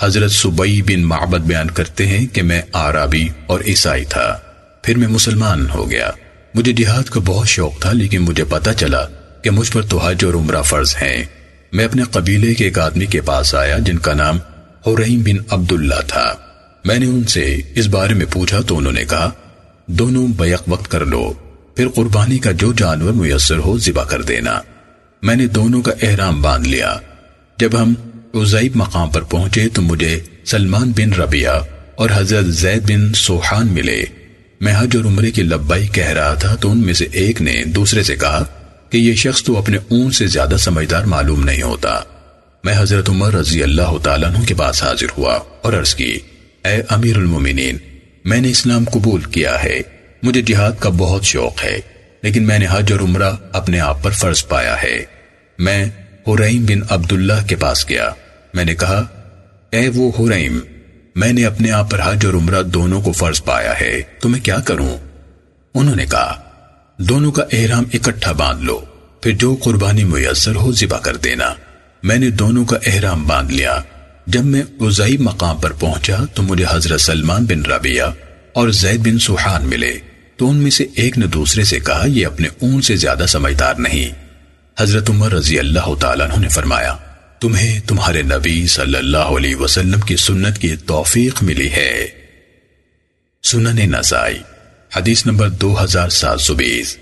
حضرت سبئی بن معبد بیان کرتے ہیں کہ میں آرابی اور عیسائی تھا۔ پھر میں مسلمان ہو گیا۔ مجھے جہاد کا بہت شوق تھا، لیکن مجھے پتا چلا کہ مجھ پر تو حج اور عمرہ فرض ہیں۔ میں اپنے قبیلے کے ایک آدمی کے پاس آیا جن کا نام حریم بن عبداللہ تھا۔ میں نے ان سے اس بارے میں پوچھا تو انہوں نے کہا، دونوں بیق وقت کر لو، پھر قربانی کا جو جانور میسر ہو ذبح کر دینا۔ میں نے دونوں کا احرام باندھ لیا۔ جب ہم عزیب مقام پر پہنچے تو مجھے سلمان بن ربیہ اور حضرت زید بن سوحان ملے۔ میں حج اور عمرے کی لبائی کہہ رہا تھا تو ان میں سے ایک نے دوسرے سے کہا کہ یہ شخص تو اپنے اون سے زیادہ سمجھدار معلوم نہیں ہوتا۔ میں حضرت عمر رضی اللہ تعالیٰ عنہ کے پاس حاضر ہوا اور عرض کی، اے امیر المومنین، میں نے اسلام قبول کیا ہے۔ مجھے جہاد کا بہت شوق ہے، لیکن میں نے حج اور عمرہ اپنے آپ پر فرض پایا ہے۔ میں حریم بن عبداللہ کے پاس گیا۔ میں نے کہا، اے وہ حریم، میں نے اپنے آپ پر حج اور عمرہ دونوں کو فرض پایا ہے تو میں کیا کروں؟ انہوں نے کہا، دونوں کا احرام اکٹھا باندھ لو، پھر جو قربانی میسر ہو ذبح کر دینا۔ میں نے دونوں کا احرام باندھ لیا۔ جب میں عزیب مقام پر پہنچا تو مجھے حضرت سلمان بن ربیہ اور زید بن سوحان ملے۔ تو ان میں سے ایک نے دوسرے سے کہا، یہ اپنے اون سے زیادہ سمجھدار نہیں۔ حضرت عمر رضی اللہ تعالیٰ نے فرمایا، تمہیں تمہارے نبی صلی اللہ علیہ وسلم کی سنت کی توفیق ملی ہے۔ سنن نسائی، حدیث نمبر دو ہزار سات سو بیس۔